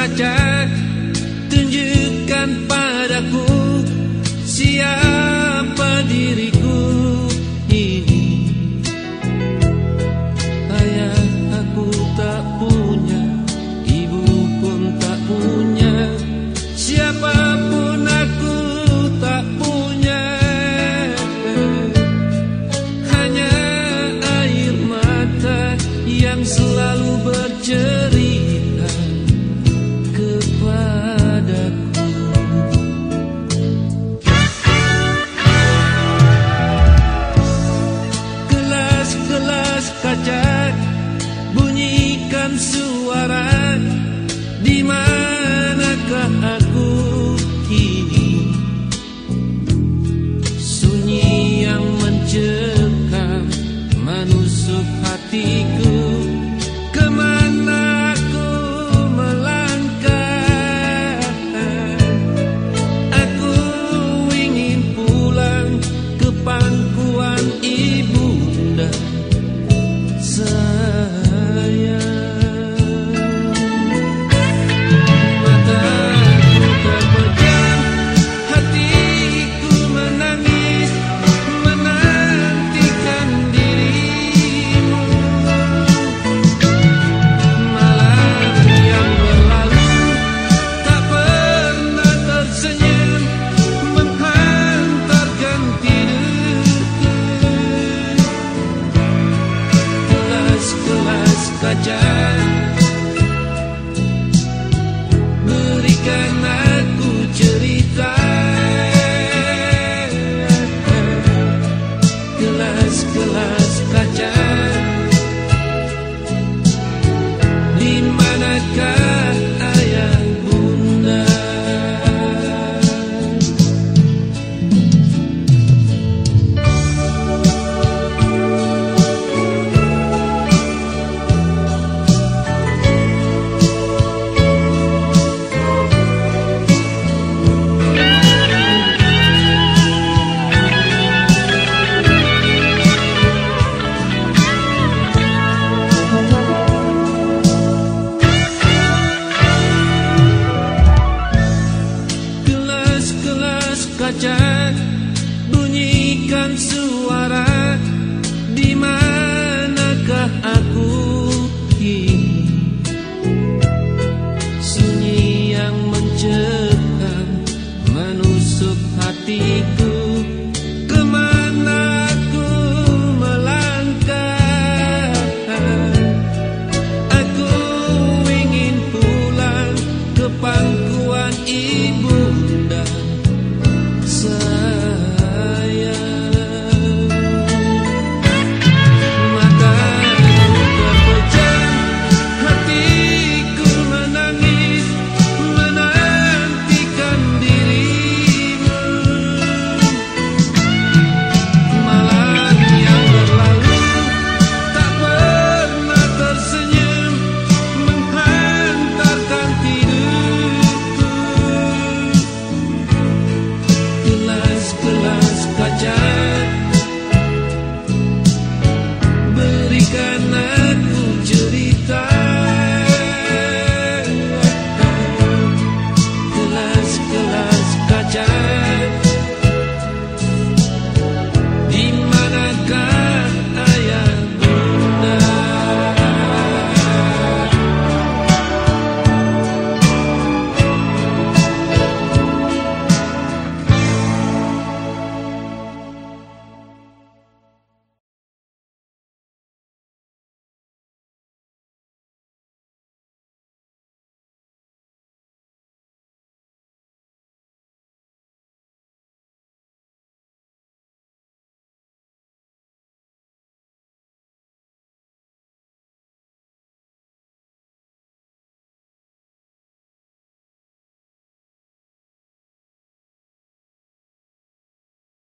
Saja Tunjukkan padaku Siapa diriku ini. Ayah aku tak punya Ibu pun tak punya Siapa pun aku tak punya. Hanya air mata yang selalu bercerita suara di manakah aku kini? Sunyi yang mencekam menusuk hatiku. Ke mana aku melangkah? Aku ingin pulang ke pangkuan ini. segelas kaca. hujan Bunyikan suara Di manakah aku ini? Sunyi yang mencekam Menusuk hatiku Ke mana aku melangkah Aku ingin pulang ke panggung.